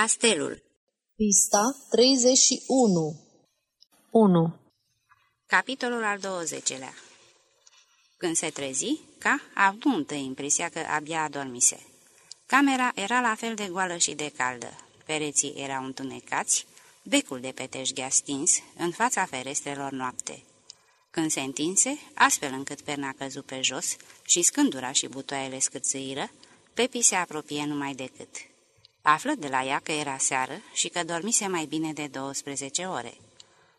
Castelul Pista 31 1. Capitolul al 20-lea Când se trezi, ca a avut întâi impresia că abia adormise. Camera era la fel de goală și de caldă. Pereții erau întunecați, becul de peteșghea stins, în fața ferestrelor noapte. Când se întinse, astfel încât perna căzu pe jos și scândura și butoaiele scârțâiră, Pepi se apropie numai decât. Află de la ea că era seară și că dormise mai bine de 12 ore.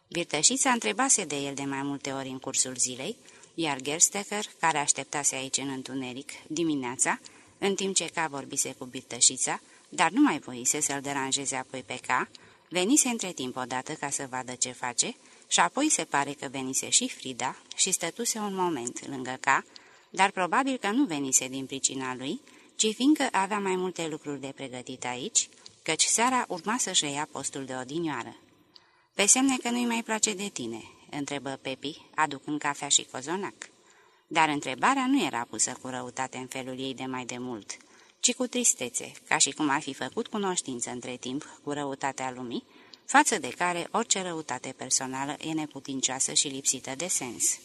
Birtășița întrebase de el de mai multe ori în cursul zilei, iar Gerstecker, care așteptase aici în întuneric, dimineața, în timp ce ca vorbise cu Birtășița, dar nu mai voise să-l deranjeze apoi pe ca, venise între timp odată ca să vadă ce face și apoi se pare că venise și Frida și stătuse un moment lângă ca, dar probabil că nu venise din pricina lui, ci fiindcă avea mai multe lucruri de pregătit aici, căci seara urma să-și ia postul de odinioară. Pe semne că nu-i mai place de tine?" întrebă Pepi, aducând cafea și cozonac. Dar întrebarea nu era pusă cu răutate în felul ei de mai de mult, ci cu tristețe, ca și cum ar fi făcut cunoștință între timp cu răutatea lumii, față de care orice răutate personală e neputincioasă și lipsită de sens.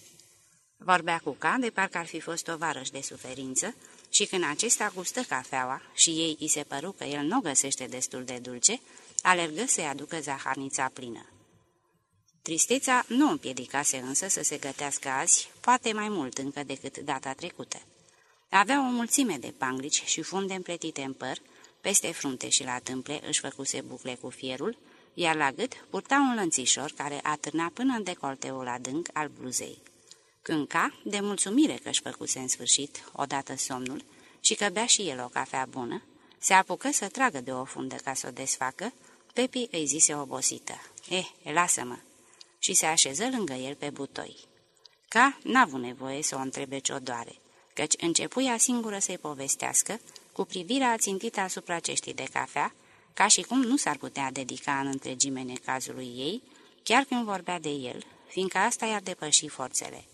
Vorbea cu Ca de parcă ar fi fost o varăș de suferință și când acesta gustă cafeaua și ei îi se păru că el nu o găsește destul de dulce, alergă să-i aducă zaharnița plină. Tristețea nu împiedicase însă să se gătească azi, poate mai mult încă decât data trecută. Avea o mulțime de panglici și funde împletite în păr, peste frunte și la tâmple își făcuse bucle cu fierul, iar la gât purta un lănțișor care atârna până în decolteul adânc al bluzei. Cânca, de mulțumire că își făcuse în sfârșit odată somnul și că bea și el o cafea bună, se apucă să tragă de o fundă ca să o desfacă, Pepi îi zise obosită, Eh, lasă-mă!" și se așeză lângă el pe butoi. Ca n-a avut nevoie să o întrebe ce-o doare, căci începuia singură să-i povestească, cu privirea țintită asupra ceștii de cafea, ca și cum nu s-ar putea dedica în întregime necazului ei, chiar când vorbea de el, fiindcă asta i-ar depăși forțele.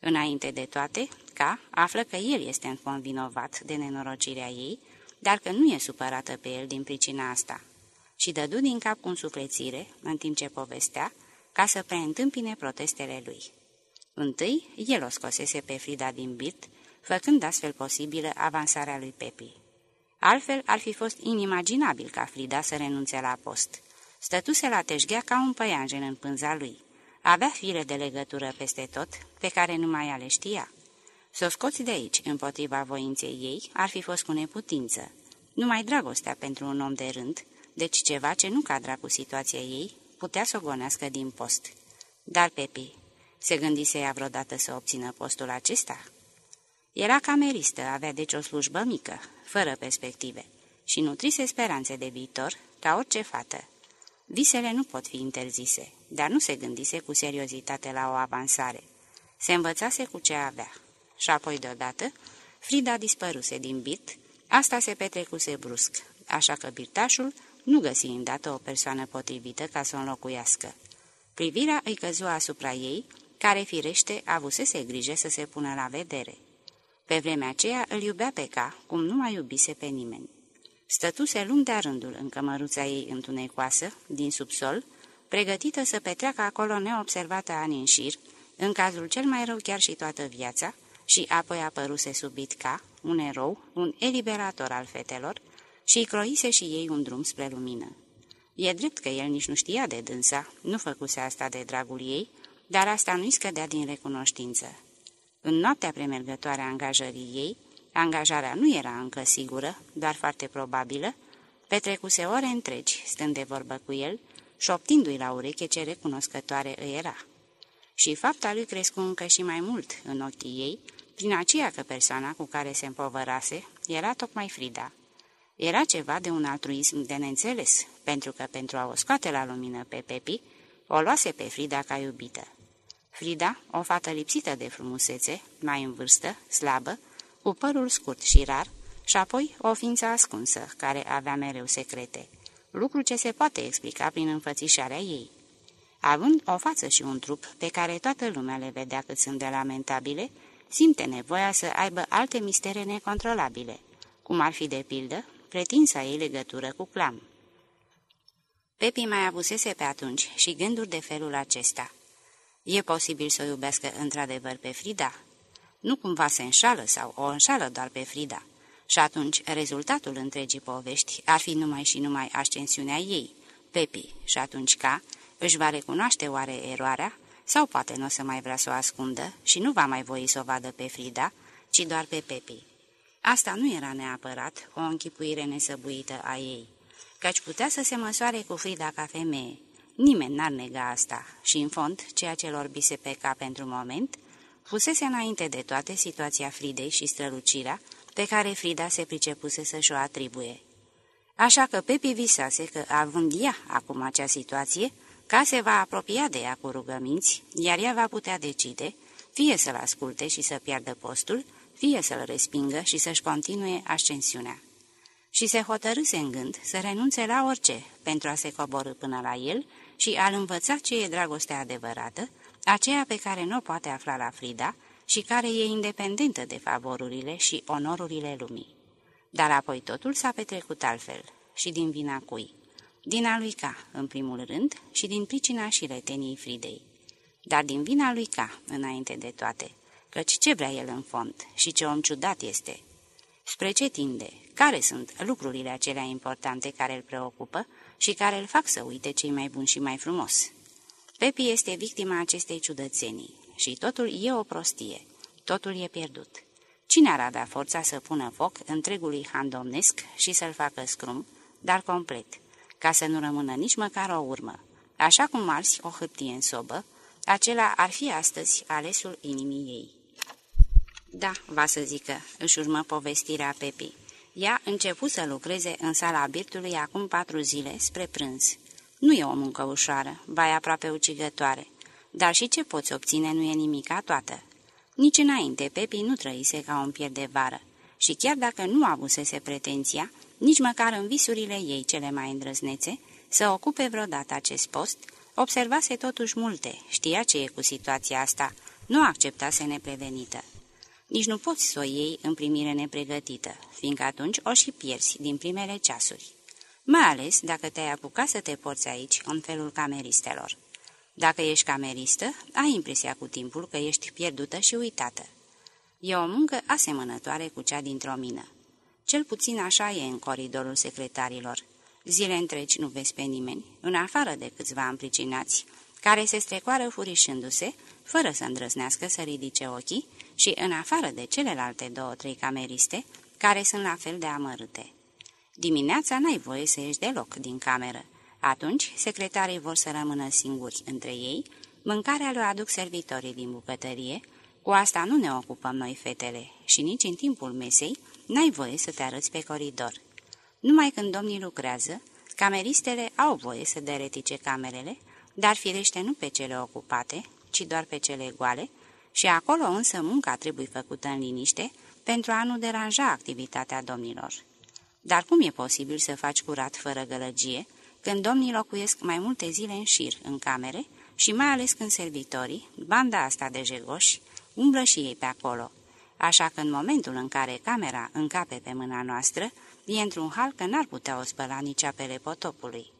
Înainte de toate, ca află că el este înconvinovat de nenorocirea ei, dar că nu e supărată pe el din pricina asta. Și dădu din cap cu însuflețire, în timp ce povestea, ca să preîntâmpine protestele lui. Întâi, el o scosese pe Frida din birt, făcând astfel posibilă avansarea lui Pepi. Altfel, ar fi fost inimaginabil ca Frida să renunțe la post. Stătuse la teșghea ca un păianjen în pânza lui. Avea fire de legătură peste tot, pe care numai ea le știa. Să o scoți de aici, împotriva voinței ei, ar fi fost cu neputință. Numai dragostea pentru un om de rând, deci ceva ce nu cadra cu situația ei, putea să o gonească din post. Dar Pepi, se gândise ea vreodată să obțină postul acesta? Era cameristă, avea deci o slujbă mică, fără perspective, și nutrise speranțe de viitor, ca orice fată. Visele nu pot fi interzise, dar nu se gândise cu seriozitate la o avansare. Se învățase cu ce avea. Și apoi deodată, Frida dispăruse din bit, asta se petrecuse brusc, așa că birtașul nu găsi îndată o persoană potrivită ca să o înlocuiască. Privirea îi căzu asupra ei, care firește avusese grijă să se pună la vedere. Pe vremea aceea îl iubea pe ca, cum nu mai iubise pe nimeni. Stătuse lung de rândul în cămăruța ei întunecoasă, din subsol, pregătită să petreacă acolo neobservată ani în șir, în cazul cel mai rău chiar și toată viața, și apoi apăruse subit ca, un erou, un eliberator al fetelor, și croise și ei un drum spre lumină. E drept că el nici nu știa de dânsa, nu făcuse asta de dragul ei, dar asta nu-i scădea din recunoștință. În noaptea premergătoare a angajării ei, angajarea nu era încă sigură, dar foarte probabilă, petrecuse ore întregi stând de vorbă cu el, șoptindu-i la ureche ce recunoscătoare îi era. Și fapta lui crescu încă și mai mult în ochii ei, prin aceea că persoana cu care se împovărase era tocmai Frida. Era ceva de un altruism de neînțeles, pentru că pentru a o scoate la lumină pe Pepi, o luase pe Frida ca iubită. Frida, o fată lipsită de frumusețe, mai în vârstă, slabă, cu părul scurt și rar, și apoi o ființă ascunsă, care avea mereu secrete, lucru ce se poate explica prin înfățișarea ei. Având o față și un trup pe care toată lumea le vedea cât sunt de lamentabile, simte nevoia să aibă alte mistere necontrolabile, cum ar fi de pildă pretinsa ei legătură cu clam. Pepi mai avusese pe atunci și gânduri de felul acesta. E posibil să o iubească într-adevăr pe Frida? Nu cumva se înșală sau o înșală doar pe Frida? Și atunci rezultatul întregii povești ar fi numai și numai ascensiunea ei, Pepi, și atunci ca își va recunoaște oare eroarea sau poate nu o să mai vrea să o ascundă și nu va mai voi să o vadă pe Frida, ci doar pe Pepi. Asta nu era neapărat o închipuire nesăbuită a ei, căci putea să se măsoare cu Frida ca femeie. Nimeni n-ar nega asta și, în fond, ceea ce lor bise pe cap pentru moment, fusese înainte de toate situația Fridei și strălucirea pe care Frida se pricepuse să-și o atribuie. Așa că Pepi visase că, având ea acum acea situație, ca se va apropia de ea cu rugăminți, iar ea va putea decide, fie să-l asculte și să piardă postul, fie să-l respingă și să-și continue ascensiunea. Și se hotărâse în gând să renunțe la orice pentru a se coborâ până la el și a-l învăța ce e dragostea adevărată, aceea pe care nu o poate afla la Frida și care e independentă de favorurile și onorurile lumii. Dar apoi totul s-a petrecut altfel și din vina cui? Din a lui Ca, în primul rând, și din pricina și reteniei Fridei. Dar din vina lui Ca, înainte de toate, căci ce vrea el în fond și ce om ciudat este? Spre ce tinde? Care sunt lucrurile acelea importante care îl preocupă și care îl fac să uite cei mai buni și mai frumos? Pepi este victima acestei ciudățenii și totul e o prostie, totul e pierdut. Cine ar avea forța să pună foc întregului han domnesc și să-l facă scrum, dar complet, ca să nu rămână nici măcar o urmă? Așa cum arsi o hârtie în sobă, acela ar fi astăzi alesul inimii ei. Da, va să zică, își urmă povestirea Pepi. Ea început să lucreze în sala birtului acum patru zile, spre prânz. Nu e o muncă ușoară, ba aproape ucigătoare, dar și ce poți obține nu e nimica toată. Nici înainte Pepi nu trăise ca un pier de vară și chiar dacă nu avusese pretenția, nici măcar în visurile ei cele mai îndrăznețe, să ocupe vreodată acest post, observase totuși multe, știa ce e cu situația asta, nu acceptase neprevenită. Nici nu poți să o iei în primire nepregătită, fiindcă atunci o și pierzi din primele ceasuri. Mai ales dacă te-ai apucat să te porți aici în felul cameristelor. Dacă ești cameristă, ai impresia cu timpul că ești pierdută și uitată. E o muncă asemănătoare cu cea dintr-o mină. Cel puțin așa e în coridorul secretarilor. Zile întregi nu vezi pe nimeni, în afară de câțiva împricinați, care se strecoară furișându-se, fără să îndrăznească să ridice ochii, și în afară de celelalte două-trei cameriste, care sunt la fel de amărâte. Dimineața n-ai voie să ieși deloc din cameră. Atunci, secretarii vor să rămână singuri între ei, mâncarea le aduc servitorii din bucătărie, cu asta nu ne ocupăm noi fetele și nici în timpul mesei n-ai voie să te arăți pe coridor. Numai când domnii lucrează, cameristele au voie să deretice camerele, dar firește nu pe cele ocupate, ci doar pe cele goale, și acolo însă munca trebuie făcută în liniște pentru a nu deranja activitatea domnilor. Dar cum e posibil să faci curat fără gălăgie, când domnii locuiesc mai multe zile în șir în camere și mai ales când servitorii, banda asta de jegoși, umblă și ei pe acolo, așa că în momentul în care camera încape pe mâna noastră, e într-un hal că n-ar putea o spăla nici apele potopului.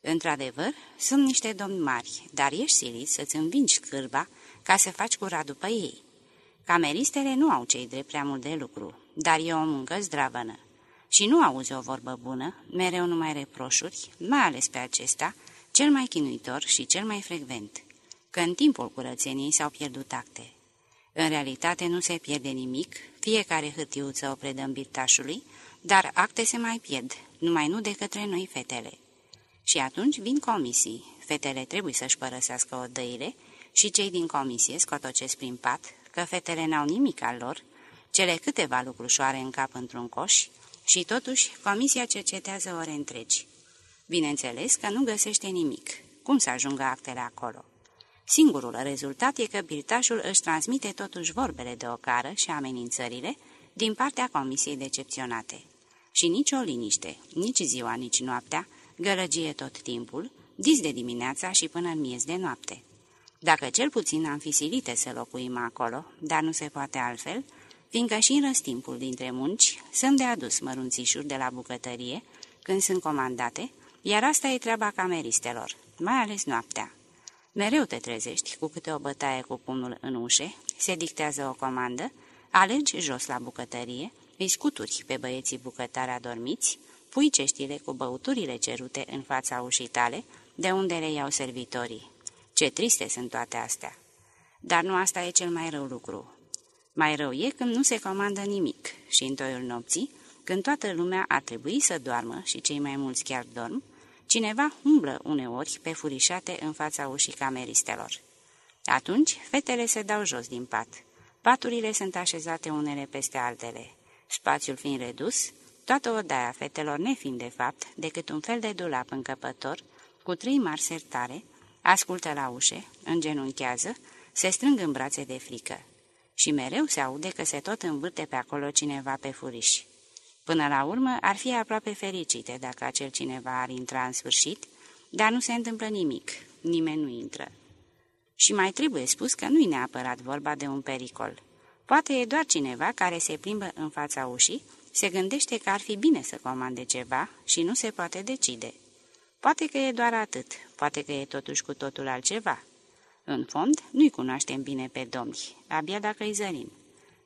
Într-adevăr, sunt niște domni mari, dar ești silit să-ți învingi cârba ca să faci curat după ei. Cameristele nu au cei drept prea mult de lucru, dar e o muncă zdravănă. Și nu auzi o vorbă bună, mereu numai reproșuri, mai ales pe acesta, cel mai chinuitor și cel mai frecvent, că în timpul curățeniei s-au pierdut acte. În realitate nu se pierde nimic, fiecare hârtiuță o predăm birtașului, dar acte se mai pierd, numai nu de către noi fetele. Și atunci vin comisii, fetele trebuie să-și părăsească odăile și cei din comisie scotocesc prin pat că fetele n-au nimic al lor, cele câteva lucrușoare în cap într-un coș, și totuși comisia cercetează ore întregi. Bineînțeles că nu găsește nimic. Cum să ajungă actele acolo? Singurul rezultat e că birtașul își transmite totuși vorbele de ocară și amenințările din partea comisiei decepționate. Și nici o liniște, nici ziua, nici noaptea, gălăgie tot timpul, dis de dimineața și până în miez de noapte. Dacă cel puțin am fi silite să locuim acolo, dar nu se poate altfel, fiindcă și în răstimpul dintre munci sunt de adus mărunțișuri de la bucătărie, când sunt comandate, iar asta e treaba cameristelor, mai ales noaptea. Mereu te trezești cu câte o bătaie cu pumnul în ușe, se dictează o comandă, alergi jos la bucătărie, îi scuturi pe băieții bucătari adormiți, pui ceștile cu băuturile cerute în fața ușii tale, de unde le iau servitorii. Ce triste sunt toate astea! Dar nu asta e cel mai rău lucru. Mai rău e când nu se comandă nimic și în toiul nopții, când toată lumea ar trebui să doarmă și cei mai mulți chiar dorm, cineva umblă uneori pe furișate în fața ușii cameristelor. Atunci, fetele se dau jos din pat. Paturile sunt așezate unele peste altele. Spațiul fiind redus, toată odaia fetelor nefiind de fapt decât un fel de dulap încăpător, cu trei mari sertare, ascultă la ușe, îngenunchează, se strâng în brațe de frică. Și mereu se aude că se tot învârte pe acolo cineva pe furiș. Până la urmă, ar fi aproape fericite dacă acel cineva ar intra în sfârșit, dar nu se întâmplă nimic, nimeni nu intră. Și mai trebuie spus că nu-i neapărat vorba de un pericol. Poate e doar cineva care se plimbă în fața ușii, se gândește că ar fi bine să comande ceva și nu se poate decide. Poate că e doar atât, poate că e totuși cu totul altceva. În fond, nu-i cunoaștem bine pe domni, abia dacă îi zărim.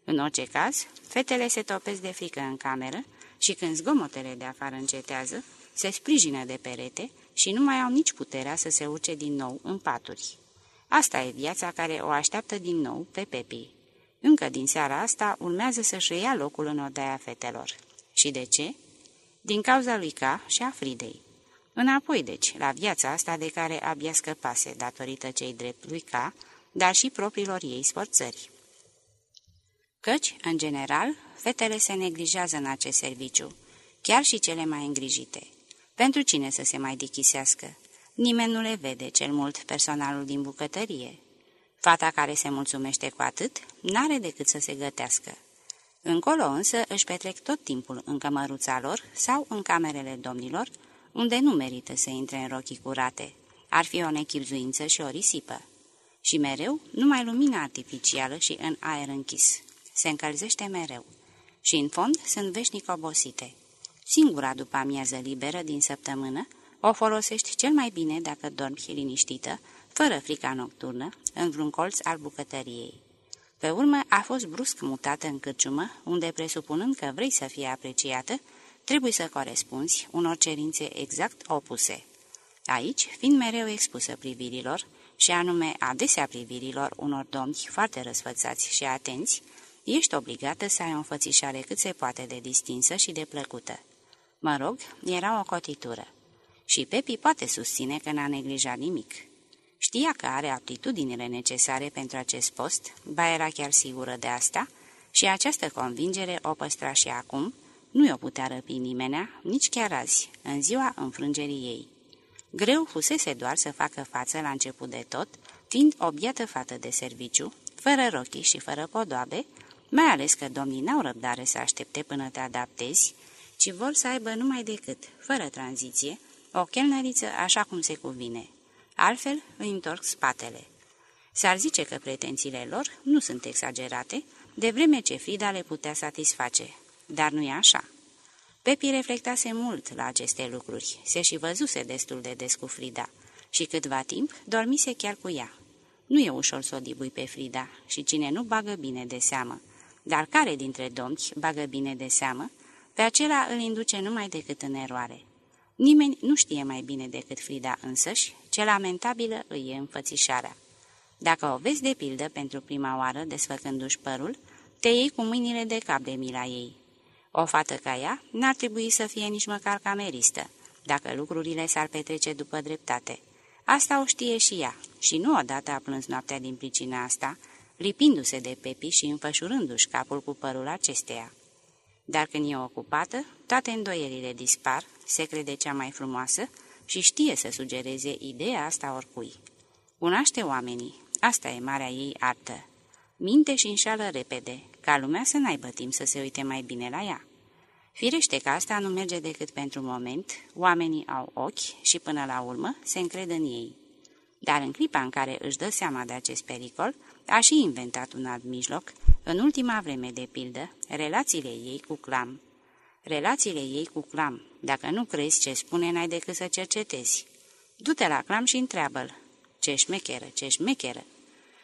În orice caz, fetele se topesc de frică în cameră și când zgomotele de afară încetează, se sprijină de perete și nu mai au nici puterea să se urce din nou în paturi. Asta e viața care o așteaptă din nou pe Pepi. Încă din seara asta urmează să-și ia locul în odaia fetelor. Și de ce? Din cauza lui Ca și a Fridei. Înapoi, deci, la viața asta de care abia scăpase datorită cei drept lui Ca, dar și propriilor ei sforțări. Căci, în general, fetele se neglijează în acest serviciu, chiar și cele mai îngrijite. Pentru cine să se mai dichisească? Nimeni nu le vede, cel mult personalul din bucătărie. Fata care se mulțumește cu atât, n-are decât să se gătească. Încolo însă își petrec tot timpul în cămăruța lor sau în camerele domnilor, unde nu merită să intre în rochii curate. Ar fi o nechipzuință și o risipă. Și mereu numai lumina artificială și în aer închis. Se încălzește mereu. Și în fond sunt veșnic obosite. Singura după amiază liberă din săptămână o folosești cel mai bine dacă dormi liniștită, fără frica nocturnă, în vreun colț al bucătăriei. Pe urmă a fost brusc mutată în cârciumă, unde, presupunând că vrei să fie apreciată, trebuie să corespunzi unor cerințe exact opuse. Aici, fiind mereu expusă privirilor, și anume adesea privirilor unor domni foarte răsfățați și atenți, ești obligată să ai o înfățișare cât se poate de distinsă și de plăcută. Mă rog, era o cotitură. Și Pepi poate susține că n-a neglijat nimic. Știa că are aptitudinile necesare pentru acest post, ba era chiar sigură de asta, și această convingere o păstra și acum, nu o putea răpi nimenea, nici chiar azi, în ziua înfrângerii ei. Greu fusese doar să facă față la început de tot, fiind o biată fată de serviciu, fără rochii și fără podoabe, mai ales că domnii n-au răbdare să aștepte până te adaptezi, ci vor să aibă numai decât, fără tranziție, o chelneriță așa cum se cuvine. Altfel îi întorc spatele. S-ar zice că pretențiile lor nu sunt exagerate, de vreme ce Frida le putea satisface, dar nu e așa. Pepi reflectase mult la aceste lucruri, se și văzuse destul de des cu Frida și câtva timp dormise chiar cu ea. Nu e ușor să o dibui pe Frida și cine nu bagă bine de seamă, dar care dintre domni bagă bine de seamă, pe acela îl induce numai decât în eroare. Nimeni nu știe mai bine decât Frida însăși ce lamentabilă îi e înfățișarea. Dacă o vezi de pildă pentru prima oară desfăcându-și părul, te iei cu mâinile de cap de mila ei. O fată ca ea n-ar trebui să fie nici măcar cameristă, dacă lucrurile s-ar petrece după dreptate. Asta o știe și ea, și nu odată a plâns noaptea din pricina asta, lipindu-se de Pepi și înfășurându-și capul cu părul acesteia. Dar când e ocupată, toate îndoierile dispar, se crede cea mai frumoasă și știe să sugereze ideea asta oricui. Cunoaște oamenii, asta e marea ei artă. Minte și înșală repede, ca lumea să n-aibă timp să se uite mai bine la ea. Firește că asta nu merge decât pentru moment, oamenii au ochi și până la urmă se încred în ei. Dar în clipa în care își dă seama de acest pericol, a și inventat un alt mijloc, în ultima vreme de pildă, relațiile ei cu Clam. Relațiile ei cu Clam. Dacă nu crezi ce spune, n-ai decât să cercetezi. Du-te la Clam și întreabă-l. Ce șmecheră, ce șmecheră!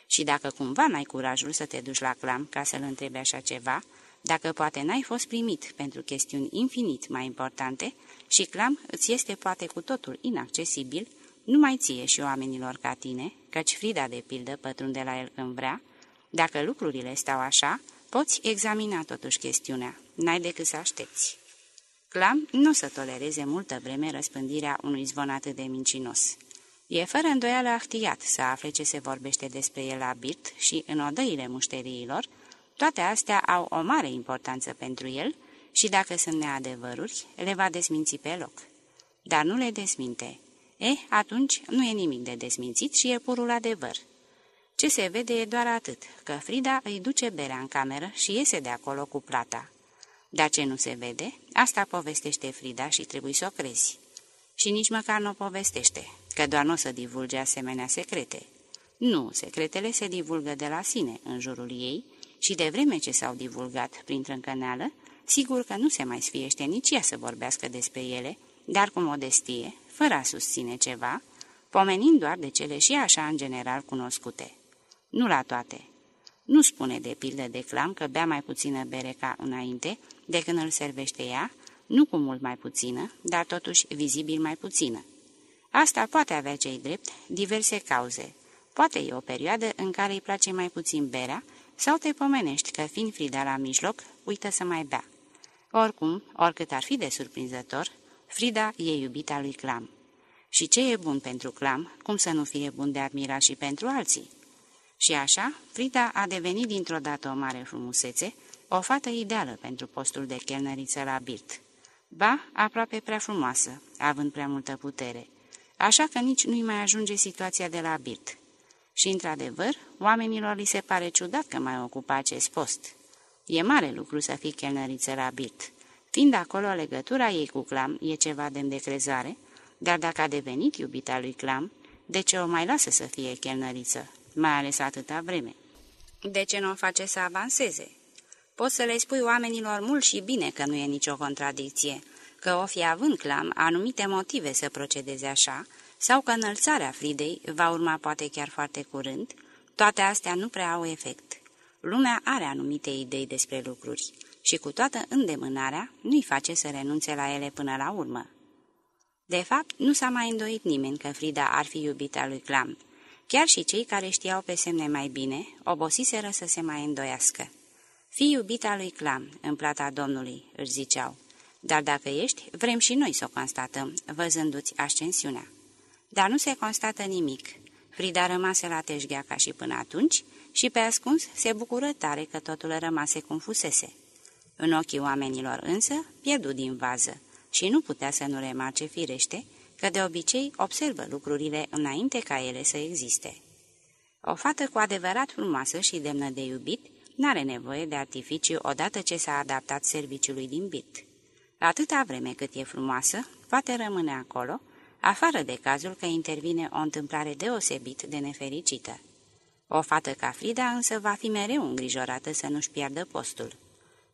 Și dacă cumva n-ai curajul să te duci la Clam ca să-l întrebi așa ceva, dacă poate n-ai fost primit pentru chestiuni infinit mai importante și Clam îți este poate cu totul inaccesibil, numai ție și oamenilor ca tine, căci Frida de pildă pătrunde la el când vrea, dacă lucrurile stau așa, poți examina totuși chestiunea, n-ai decât să aștepți. Clam nu o să tolereze multă vreme răspândirea unui zvon atât de mincinos. E fără îndoială ahtiat să afle ce se vorbește despre el la birt și în odăile mușteriilor, toate astea au o mare importanță pentru el și dacă sunt neadevăruri, le va desminți pe loc. Dar nu le desminte. E, atunci nu e nimic de desmințit și e purul adevăr. Ce se vede e doar atât, că Frida îi duce berea în cameră și iese de acolo cu plata. Dar ce nu se vede, asta povestește Frida și trebuie să o crezi. Și nici măcar nu o povestește, că doar nu o să divulge asemenea secrete. Nu, secretele se divulgă de la sine în jurul ei și de vreme ce s-au divulgat prin trâncăneală, sigur că nu se mai sfiește nici ea să vorbească despre ele, dar cu modestie, fără a susține ceva, pomenind doar de cele și așa în general cunoscute. Nu la toate. Nu spune de pildă de clam că bea mai puțină bere ca înainte, de când îl servește ea, nu cu mult mai puțină, dar totuși vizibil mai puțină. Asta poate avea cei drept diverse cauze. Poate e o perioadă în care îi place mai puțin berea, sau te pomenești că, fiind Frida la mijloc, uită să mai bea. Oricum, oricât ar fi de surprinzător, Frida e iubita lui Clam. Și ce e bun pentru Clam, cum să nu fie bun de admirat și pentru alții? Și așa, Frida a devenit dintr-o dată o mare frumusețe, o fată ideală pentru postul de chelnăriță la Birt. Ba, aproape prea frumoasă, având prea multă putere. Așa că nici nu-i mai ajunge situația de la Birt. Și, într-adevăr, oamenilor li se pare ciudat că mai ocupa acest post. E mare lucru să fii chelnăriță la Birt. Fiind acolo, legătura ei cu Clam e ceva de îndecrezare, dar dacă a devenit iubita lui Clam, de ce o mai lasă să fie chelnăriță, mai ales atâta vreme? De ce nu o face să avanseze? Poți să le spui oamenilor mult și bine că nu e nicio contradicție, că o fi având Clam anumite motive să procedeze așa, sau că înălțarea Fridei va urma poate chiar foarte curând, toate astea nu prea au efect. Lumea are anumite idei despre lucruri și cu toată îndemânarea nu-i face să renunțe la ele până la urmă. De fapt, nu s-a mai îndoit nimeni că Frida ar fi iubita lui Clam. Chiar și cei care știau pe semne mai bine, obosiseră să se mai îndoiască. Fii iubita lui Clam, în plata Domnului, își ziceau. Dar dacă ești, vrem și noi să o constatăm, văzându-ți ascensiunea. Dar nu se constată nimic. Frida rămase la teșghea ca și până atunci și pe ascuns se bucură tare că totul rămase cum fusese. În ochii oamenilor însă pierdu din vază și nu putea să nu remarce firește că de obicei observă lucrurile înainte ca ele să existe. O fată cu adevărat frumoasă și demnă de iubit n-are nevoie de artificiu odată ce s-a adaptat serviciului din bit. Atâta vreme cât e frumoasă, poate rămâne acolo, afară de cazul că intervine o întâmplare deosebit de nefericită. O fată ca Frida însă va fi mereu îngrijorată să nu-și piardă postul.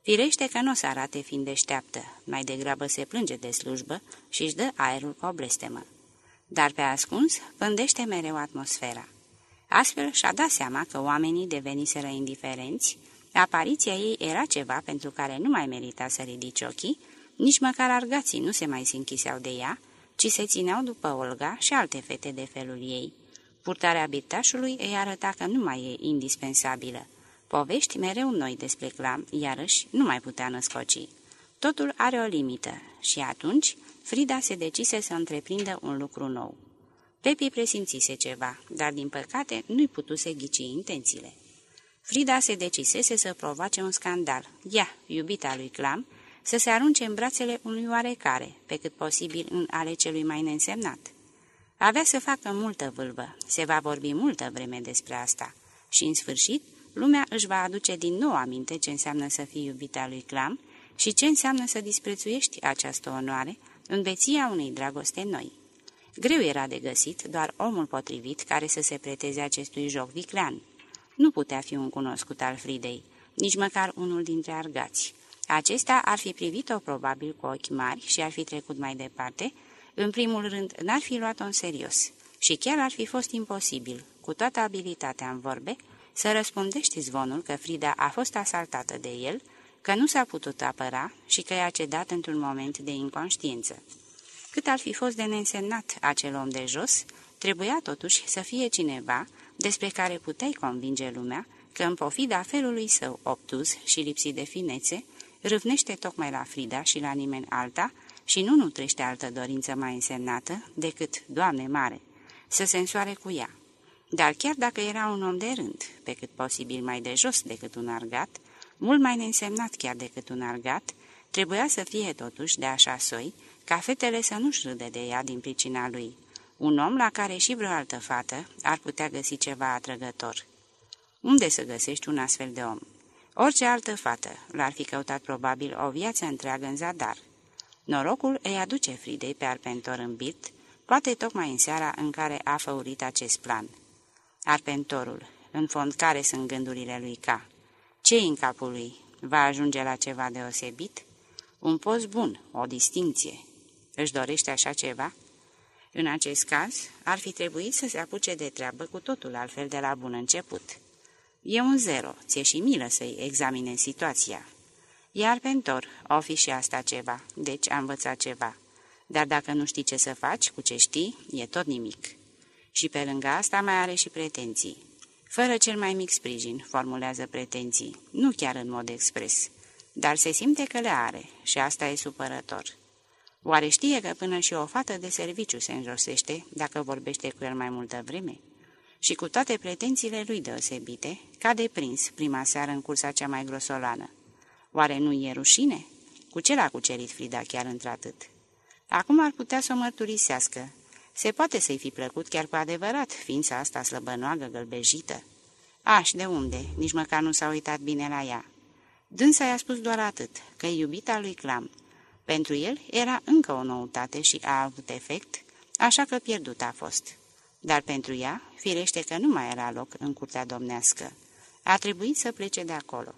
Firește că nu o să arate fiind deșteaptă, mai degrabă se plânge de slujbă și își dă aerul cu o blestemă. Dar pe ascuns pândește mereu atmosfera. Astfel și-a dat seama că oamenii deveniseră indiferenți, apariția ei era ceva pentru care nu mai merita să ridici ochii, nici măcar argații nu se mai închiseau de ea, ci se țineau după Olga și alte fete de felul ei. Purtarea birtașului îi arăta că nu mai e indispensabilă. Povești mereu noi despre clam, iarăși nu mai putea născoci. Totul are o limită și atunci Frida se decise să întreprindă un lucru nou. Pepi presimțise ceva, dar din păcate nu-i putuse ghici intențiile. Frida se decisese să provoace un scandal. Ea, iubita lui Clam, să se arunce în brațele unui oarecare, pe cât posibil în ale celui mai neînsemnat. Avea să facă multă vâlvă, se va vorbi multă vreme despre asta și, în sfârșit, lumea își va aduce din nou aminte ce înseamnă să fii iubita lui Clam și ce înseamnă să disprețuiești această onoare în veția unei dragoste noi. Greu era de găsit doar omul potrivit care să se preteze acestui joc viclean. Nu putea fi un cunoscut al Fridei, nici măcar unul dintre argați. Acesta ar fi privit-o probabil cu ochi mari și ar fi trecut mai departe, în primul rând n-ar fi luat-o în serios și chiar ar fi fost imposibil, cu toată abilitatea în vorbe, să răspundești zvonul că Frida a fost asaltată de el, că nu s-a putut apăra și că i-a cedat într-un moment de inconștiență. Cât ar fi fost de neînsemnat acel om de jos, trebuia totuși să fie cineva despre care puteai convinge lumea că în pofida felului său obtuz și lipsit de finețe, râvnește tocmai la Frida și la nimeni alta și nu nutrește altă dorință mai însemnată decât, Doamne mare, să se însoare cu ea. Dar chiar dacă era un om de rând, pe cât posibil mai de jos decât un argat, mult mai neînsemnat chiar decât un argat, trebuia să fie totuși de așa soi, ca fetele să nu-și râde de ea din pricina lui. Un om la care și vreo altă fată ar putea găsi ceva atrăgător. Unde să găsești un astfel de om? Orice altă fată l-ar fi căutat probabil o viață întreagă în zadar. Norocul îi aduce Fridei pe Arpentor în birt, poate tocmai în seara în care a făurit acest plan. Arpentorul, în fond, care sunt gândurile lui Ca? ce în capul lui? Va ajunge la ceva deosebit? Un post bun, o distinție. Își dorește așa ceva? În acest caz, ar fi trebuit să se apuce de treabă cu totul altfel de la bun început. E un zero, ție și milă să-i examine situația. Iar pentor, o fi și asta ceva, deci a învățat ceva. Dar dacă nu știi ce să faci cu ce știi, e tot nimic. Și pe lângă asta mai are și pretenții. Fără cel mai mic sprijin, formulează pretenții, nu chiar în mod expres, dar se simte că le are și asta e supărător. Oare știe că până și o fată de serviciu se înjosește dacă vorbește cu el mai multă vreme? Și cu toate pretențiile lui deosebite, cade prins prima seară în cursa cea mai grosolană. Oare nu e rușine? Cu ce l-a cucerit Frida chiar într-atât? Acum ar putea să o mărturisească. Se poate să-i fi plăcut chiar cu adevărat, ființa asta slăbănoagă, gălbejită. Aș, de unde? Nici măcar nu s-a uitat bine la ea. Dânsa i-a spus doar atât, că e iubita lui Clam. Pentru el era încă o noutate și a avut efect, așa că pierdut a fost. Dar pentru ea, firește că nu mai era loc în curtea domnească. A trebuit să plece de acolo.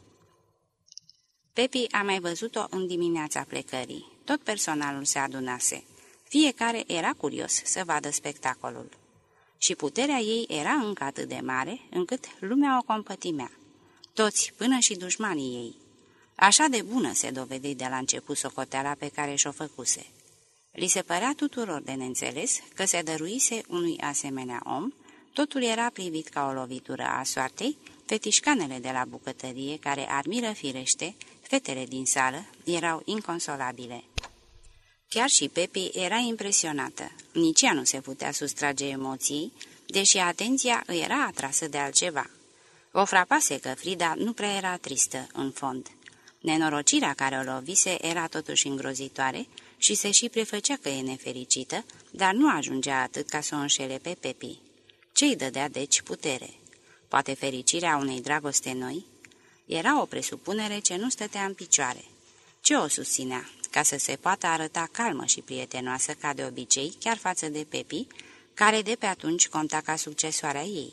Pepi a mai văzut-o în dimineața plecării. Tot personalul se adunase. Fiecare era curios să vadă spectacolul. Și puterea ei era încă atât de mare, încât lumea o compătimea. Toți, până și dușmanii ei. Așa de bună se dovedi de la început socoteala pe care și-o făcuse. Li se părea tuturor de neînțeles că se dăruise unui asemenea om, totul era privit ca o lovitură a soartei, fetișcanele de la bucătărie, care admiră firește, fetele din sală, erau inconsolabile. Chiar și Pepi era impresionată. Nici ea nu se putea sustrage emoții, deși atenția îi era atrasă de altceva. O frapase că Frida nu prea era tristă, în fond. Nenorocirea care o lovise era totuși îngrozitoare și se și prefăcea că e nefericită, dar nu ajungea atât ca să o înșele pe Pepi. Ce-i dădea deci putere? Poate fericirea unei dragoste noi? Era o presupunere ce nu stătea în picioare. Ce o susținea? Ca să se poată arăta calmă și prietenoasă ca de obicei, chiar față de Pepi, care de pe atunci conta ca succesoarea ei.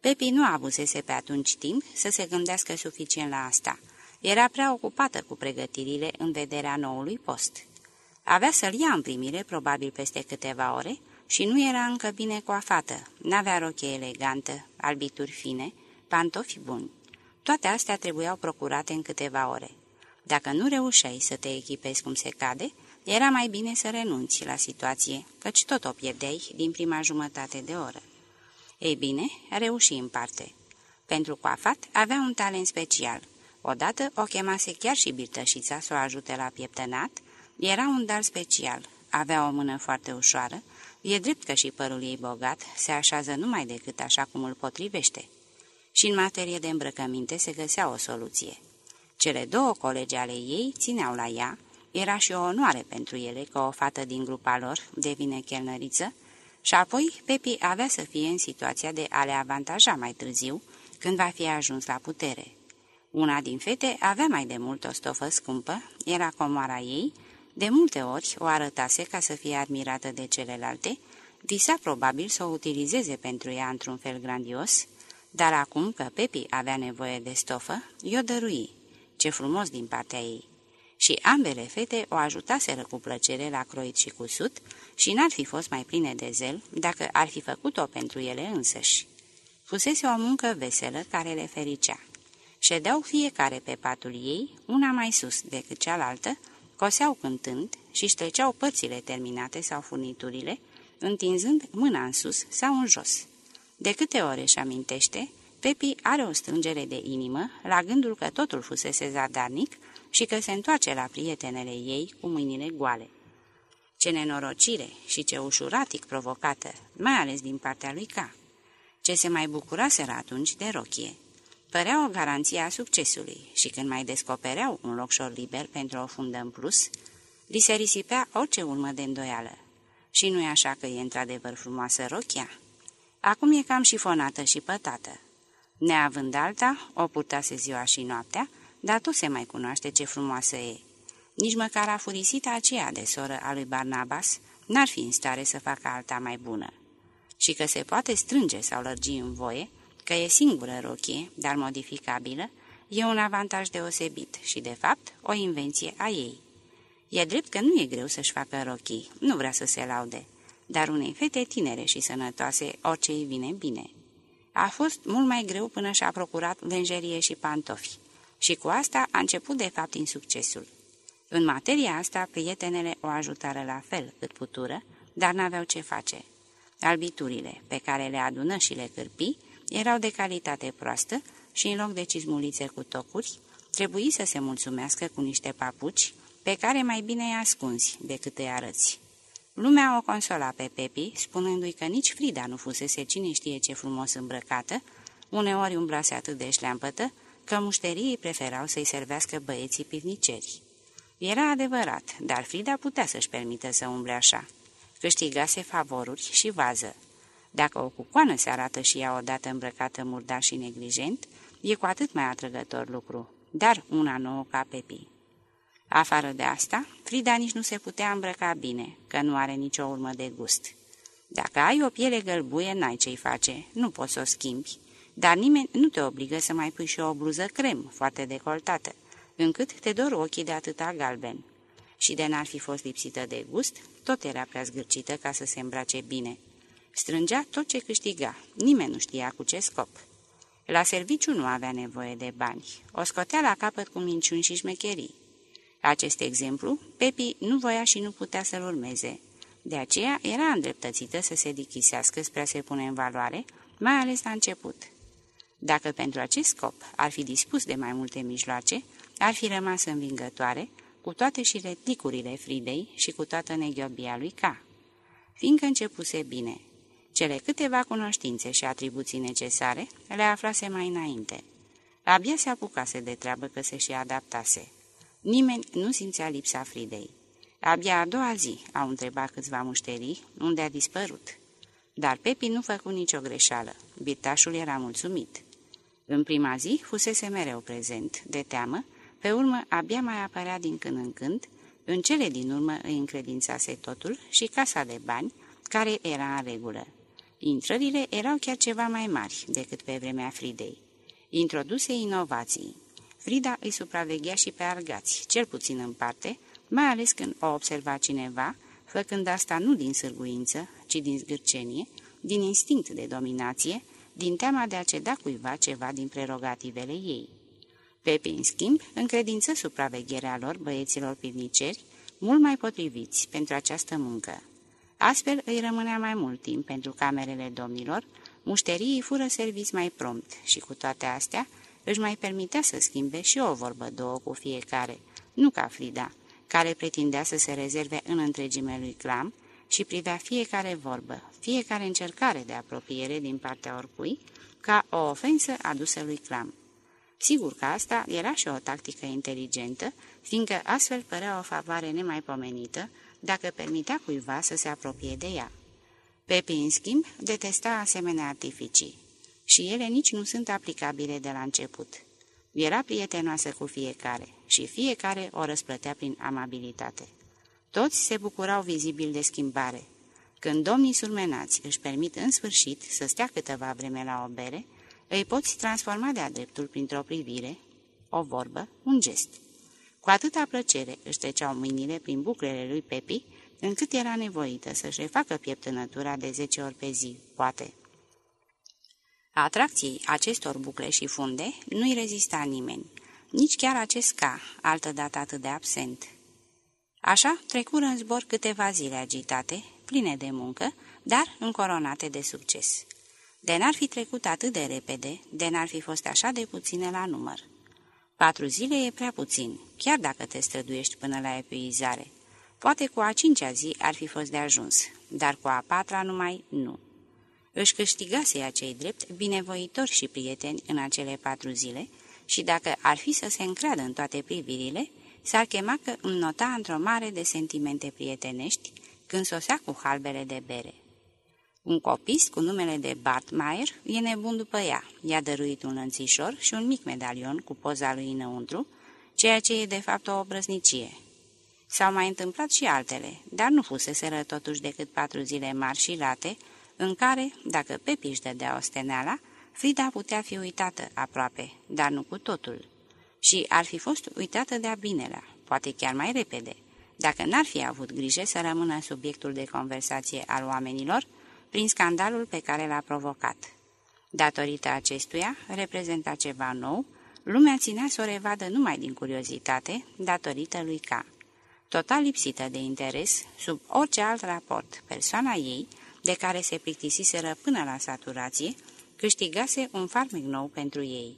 Pepi nu avusese pe atunci timp să se gândească suficient la asta. Era prea ocupată cu pregătirile în vederea noului post. Avea să-l ia în primire probabil peste câteva ore și nu era încă bine coafată, n-avea rochie elegantă, albituri fine, pantofi buni. Toate astea trebuiau procurate în câteva ore. Dacă nu reușeai să te echipezi cum se cade, era mai bine să renunți la situație, căci tot o pierdeai din prima jumătate de oră. Ei bine, reuși în parte. Pentru coafat avea un talent special. Odată o chemase chiar și birtășița să o ajute la pieptănat, era un dar special, avea o mână foarte ușoară, e drept că și părul ei bogat se așează numai decât așa cum îl potrivește. Și în materie de îmbrăcăminte se găsea o soluție. Cele două colegi ale ei țineau la ea, era și o onoare pentru ele că o fată din grupa lor devine chelnăriță, și apoi Pepi avea să fie în situația de a le avantaja mai târziu, când va fi ajuns la putere. Una din fete avea mai de mult o stofă scumpă, era comoara ei, de multe ori o arătase ca să fie admirată de celelalte, visa probabil să o utilizeze pentru ea într-un fel grandios, dar acum că Pepi avea nevoie de stofă, i-o dărui. Ce frumos din partea ei! și ambele fete o ajutaseră cu plăcere la croit și cusut și n-ar fi fost mai pline de zel dacă ar fi făcut-o pentru ele însăși. Fusese o muncă veselă care le fericea. Ședeau fiecare pe patul ei, una mai sus decât cealaltă, coseau cântând și treceau părțile terminate sau furniturile, întinzând mâna în sus sau în jos. De câte ore își amintește, Pepi are o strângere de inimă la gândul că totul fusese zadarnic și că se întoarce la prietenele ei cu mâinile goale. Ce nenorocire și ce ușuratic provocată, mai ales din partea lui K. Ce se mai bucuraseră atunci de rochie. Părea o garanție a succesului și când mai descopereau un locșor liber pentru o fundă în plus, li se risipea orice urmă de îndoială. Și nu-i așa că e într-adevăr frumoasă rochia? Acum e cam șifonată și pătată. Neavând alta, o purtase ziua și noaptea, dar tot se mai cunoaște ce frumoasă e. Nici măcar afurisita aceea de soră a lui Barnabas n-ar fi în stare să facă alta mai bună. Și că se poate strânge sau lărgi în voie, că e singură rochie, dar modificabilă, e un avantaj deosebit și, de fapt, o invenție a ei. E drept că nu e greu să-și facă rochii, nu vrea să se laude, dar unei fete tinere și sănătoase orice îi vine bine. A fost mult mai greu până și-a procurat lenjerie și pantofi și cu asta a început de fapt insuccesul. În materia asta, prietenele o ajutară la fel cât putură, dar n-aveau ce face. Albiturile, pe care le adună și le cârpi, erau de calitate proastă și în loc de cizmulițe cu tocuri, trebuie să se mulțumească cu niște papuci pe care mai bine îi ascunzi decât îi arăți. Lumea o consola pe Pepi, spunându-i că nici Frida nu fusese cine știe ce frumos îmbrăcată, uneori umblase atât de șleampătă, că mușterii preferau să-i servească băieții pivniceri. Era adevărat, dar Frida putea să-și permită să umble așa. Câștigase favoruri și vază. Dacă o cucoană se arată și ea odată îmbrăcată murdar și neglijent, e cu atât mai atrăgător lucru, dar una nouă ca Pepi. Afară de asta, Frida nici nu se putea îmbrăca bine, că nu are nicio urmă de gust. Dacă ai o piele gălbuie, n-ai ce-i face, nu poți să o schimbi, dar nimeni nu te obligă să mai pui și o bluză crem, foarte decoltată, încât te dor ochii de atâta galben. Și de n-ar fi fost lipsită de gust, tot era prea zgârcită ca să se îmbrace bine. Strângea tot ce câștiga, nimeni nu știa cu ce scop. La serviciu nu avea nevoie de bani, o scotea la capăt cu minciuni și șmecherii. Acest exemplu, Pepi nu voia și nu putea să-l urmeze. De aceea era îndreptățită să se dichisească spre a se pune în valoare, mai ales la început. Dacă pentru acest scop ar fi dispus de mai multe mijloace, ar fi rămas învingătoare, cu toate și retlicurile Fridei și cu toată neghiobia lui K. Fiindcă începuse bine, cele câteva cunoștințe și atribuții necesare le aflase mai înainte. Abia se apucase de treabă că se și adaptase. Nimeni nu simțea lipsa Fridei. Abia a doua zi au întrebat câțiva mușterii unde a dispărut. Dar Pepi nu făcu nicio greșeală. Birtașul era mulțumit. În prima zi fusese mereu prezent, de teamă, pe urmă abia mai apărea din când în când, în cele din urmă îi încredințase totul și casa de bani, care era în regulă. Intrările erau chiar ceva mai mari decât pe vremea Fridei. Introduse inovații. Frida îi supraveghea și pe argați, cel puțin în parte, mai ales când o observa cineva, făcând asta nu din sârguință, ci din zgârcenie, din instinct de dominație, din teama de a ceda cuiva ceva din prerogativele ei. Pepe, în schimb, încredință supravegherea lor băieților pivniceri, mult mai potriviți pentru această muncă. Astfel îi rămânea mai mult timp pentru camerele domnilor, mușterii fură serviți mai prompt și cu toate astea își mai permitea să schimbe și o vorbă două cu fiecare, nu ca Frida, care pretindea să se rezerve în întregime lui Clam și privea fiecare vorbă, fiecare încercare de apropiere din partea oricui, ca o ofensă adusă lui Clam. Sigur că asta era și o tactică inteligentă, fiindcă astfel părea o favoare nemaipomenită dacă permitea cuiva să se apropie de ea. Pepi, în schimb, detesta asemenea artificii și ele nici nu sunt aplicabile de la început. Era prietenoasă cu fiecare și fiecare o răsplătea prin amabilitate. Toți se bucurau vizibil de schimbare. Când domnii surmenați își permit în sfârșit să stea câteva vreme la o bere, îi poți transforma de-a dreptul printr-o privire, o vorbă, un gest. Cu atâta plăcere își treceau mâinile prin buclele lui Pepi, încât era nevoită să-și refacă pieptănătura de zece ori pe zi, poate. Atracției acestor bucle și funde nu-i rezista nimeni, nici chiar acest ca, altădată atât de absent. Așa trecură în zbor câteva zile agitate, pline de muncă, dar încoronate de succes. De n-ar fi trecut atât de repede, de n-ar fi fost așa de puține la număr. Patru zile e prea puțin, chiar dacă te străduiești până la epuizare. Poate cu a cincea zi ar fi fost de ajuns, dar cu a patra numai nu. Își câștigase acei drept binevoitori și prieteni în acele patru zile și dacă ar fi să se încreadă în toate privirile, s-ar chema că înnota într-o mare de sentimente prietenești când sosea cu halbele de bere. Un copist cu numele de Bart Mayer e nebun după ea. I-a dăruit un lănțișor și un mic medalion cu poza lui înăuntru, ceea ce e de fapt o obrăznicie. S-au mai întâmplat și altele, dar nu fuseseră totuși decât patru zile mari și late, în care, dacă Pepiș își dădea osteneala, Frida putea fi uitată aproape, dar nu cu totul. Și ar fi fost uitată de-a binelea, poate chiar mai repede, dacă n-ar fi avut grijă să rămână subiectul de conversație al oamenilor, prin scandalul pe care l-a provocat. Datorită acestuia, reprezenta ceva nou, lumea ținea să o revadă numai din curiozitate, datorită lui K. Total lipsită de interes, sub orice alt raport, persoana ei, de care se plictisiseră până la saturație, câștigase un farmec nou pentru ei.